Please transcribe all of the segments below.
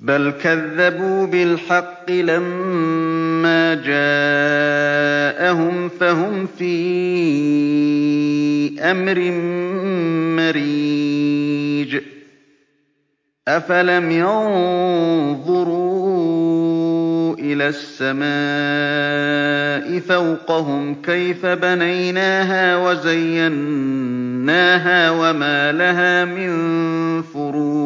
بَلْ كَذَّبُوا بِالْحَقِّ لَمَّا جَاءَهُمْ فَهُمْ فِي أَمْرٍ مَّرِيجٍ أَفَلَمْ يَنظُرُوا إِلَى السَّمَاءِ فَوْقَهُمْ كَيْفَ بَنَيْنَاهَا وَزَيَّنَّاهَا وَمَا لَهَا مِن فُرُوجٍ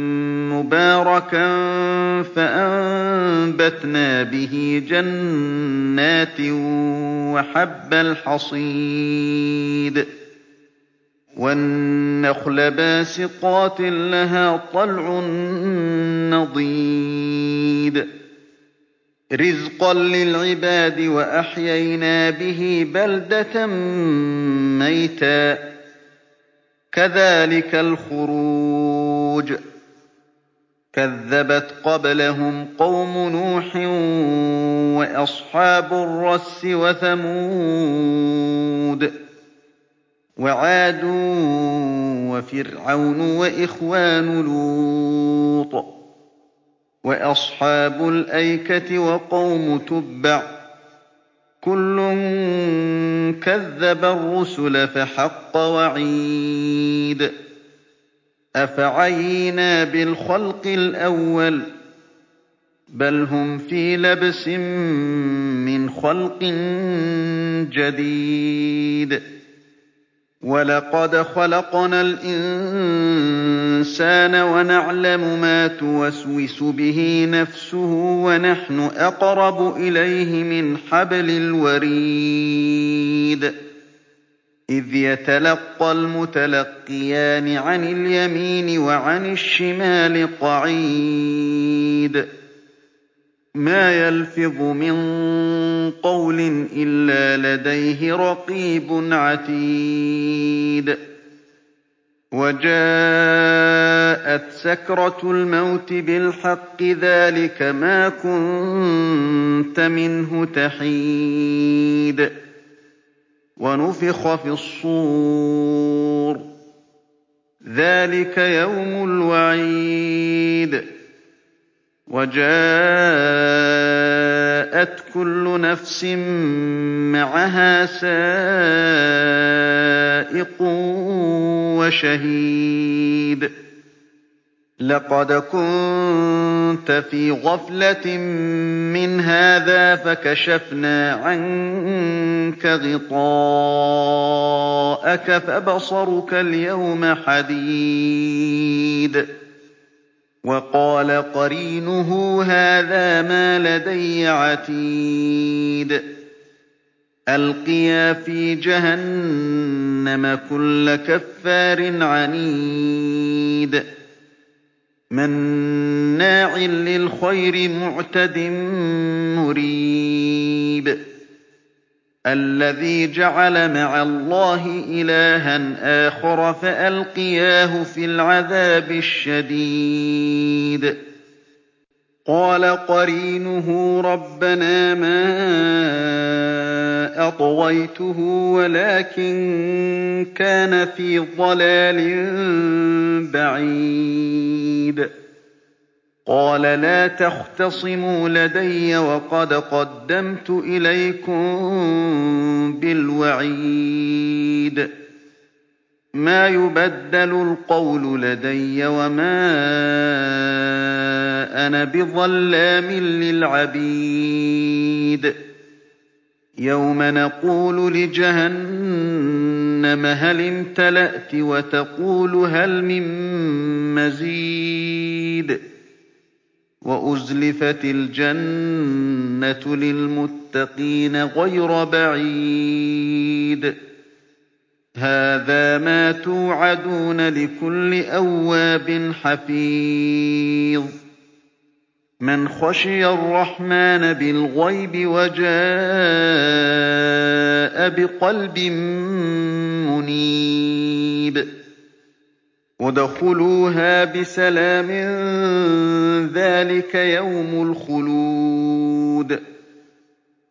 مُّبَارَكًا فَأَنبَتْنَا بِهِ جَنَّاتٍ وَحَبَّ الْحَصِيدِ وَالنَّخْلَ بَاسِقَاتٍ لَّهَا طَلْعٌ نَّضِيدٌ رِّزْقًا لِّلْعِبَادِ ۖ وَأَحْيَيْنَا بِهِ بَلْدَةً مَّيْتًا ۚ كَذَٰلِكَ الْخُرُوجُ كَذَّبَتْ قَبْلَهُمْ قَوْمُ نُوحٍ وَأَصْحَابُ الرَّسِّ وَثَمُودُ وَعَادٌ وَفِرْعَوْنُ وَإِخْوَانُ لُوطٍ وَأَصْحَابُ الْأَيْكَةِ وَقَوْمُ تُبَّعٍ ۚ كُلٌّ كَذَّبَ الرُّسُلَ فَحَقَّ وَعِيدِ أَفَعَيِينَا بِالْخَلْقِ الْأَوَّلِ ۚ بَلْ هُمْ فِي لَبْسٍ مِّنْ خَلْقٍ جَدِيدٍ وَلَقَدْ خَلَقْنَا الْإِنسَانَ وَنَعْلَمُ مَا تُوَسْوِسُ بِهِ نَفْسُهُ ۖ وَنَحْنُ أَقْرَبُ إِلَيْهِ مِنْ حَبْلِ الْوَرِيدِ إِذْ يَتَلَقَّى الْمُتَلَقِّيَانِ عَنِ الْيَمِينِ وَعَنِ الشِّمَالِ قَعِيدٌ. مَّا يَلْفِظُ مِن قَوْلٍ إِلَّا لَدَيْهِ رَقِيبٌ عَتِيدٌ. وَجَاءَتْ سَكْرَةُ الْمَوْتِ بِالْحَقِّ ۖ ذَٰلِكَ مَا كُنتَ مِنْهُ تَحِيدُ. وَنُفِخَ فِي الصُّورِ ۚ. ذَٰلِكَ يَوْمُ الْوَعِيدِ. وَجَاءَتْ كُلُّ نَفْسٍ مَّعَهَا سَائِقٌ وَشَهِيدٌ. لَّقَدْ كُنتَ فِي غَفْلَةٍ مِّنْ هَٰذَا فَكَشَفْنَا عَنكَ غِطَاءَكَ فَبَصَرُكَ الْيَوْمَ حَدِيدٌ. وَقَالَ قَرِينُهُ هَٰذَا مَا لَدَيَّ عَتِيدٌ. أَلْقِيَا فِي جَهَنَّمَ كُلَّ كَفَّارٍ عَنِيدٍ. مَّنَّاعٍ لِّلْخَيْرِ مُعْتَدٍ مُّرِيبٍ. الَّذِي جَعَلَ مَعَ اللَّهِ إِلَٰهًا آخَرَ فَأَلْقِيَاهُ فِي الْعَذَابِ الشَّدِيدِ. قَالَ قَرِينُهُ رَبَّنَا مَا أَطْغَيْتُهُ وَلَٰكِن كَانَ فِي ضَلَالٍ بَعِيدٍ. قَالَ لَا تَخْتَصِمُوا لَدَيَّ وَقَدْ قَدَّمْتُ إِلَيْكُم بِالْوَعِيدِ. مَا يُبَدَّلُ الْقَوْلُ لَدَيَّ وَمَا أَنَا بِظَلَّامٍ لِّلْعَبِيدِ. يَوْمَ نَقُولُ لِجَهَنَّمَ هَلِ امْتَلَأْتِ وَتَقُولُ هَلْ مِن مَّزِيدٍ. وَأُزْلِفَتِ الْجَنَّةُ لِلْمُتَّقِينَ غَيْرَ بَعِيدٍ. هَٰذَا مَا تُوعَدُونَ لِكُلِّ أَوَّابٍ حَفِيظٍ. مَّنْ خَشِيَ الرَّحْمَٰنَ بِالْغَيْبِ وَجَاءَ بِقَلْبٍ مُّنِيبٍ. ادْخُلُوهَا بِسَلَامٍ ۖ ذَٰلِكَ يَوْمُ الْخُلُودِ.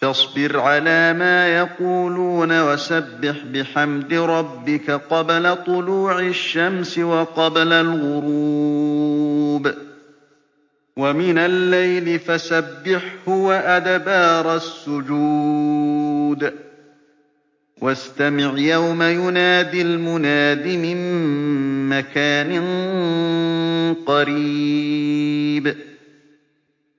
فَاصْبِرْ عَلَىٰ مَا يَقُولُونَ وَسَبِّحْ بِحَمْدِ رَبِّكَ قَبْلَ طُلُوعِ الشَّمْسِ وَقَبْلَ الْغُرُوبِ. وَمِنَ اللَّيْلِ فَسَبِّحْهُ وَأَدْبَارَ السُّجُودِ. وَاسْتَمِعْ يَوْمَ يُنَادِ الْمُنَادِ مِن مَّكَانٍ قَرِيبٍ.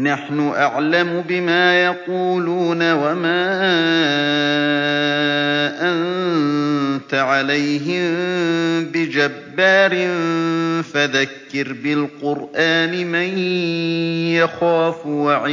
نَّحْنُ أَعْلَمُ بِمَا يَقُولُونَ وَمَا أَنتَ عَلَيْهِم بِجَبَّارٍ ۖ فَذَكِّرْ بِالْقُرْآنِ مَن يَخَافُ وَعِيدِ.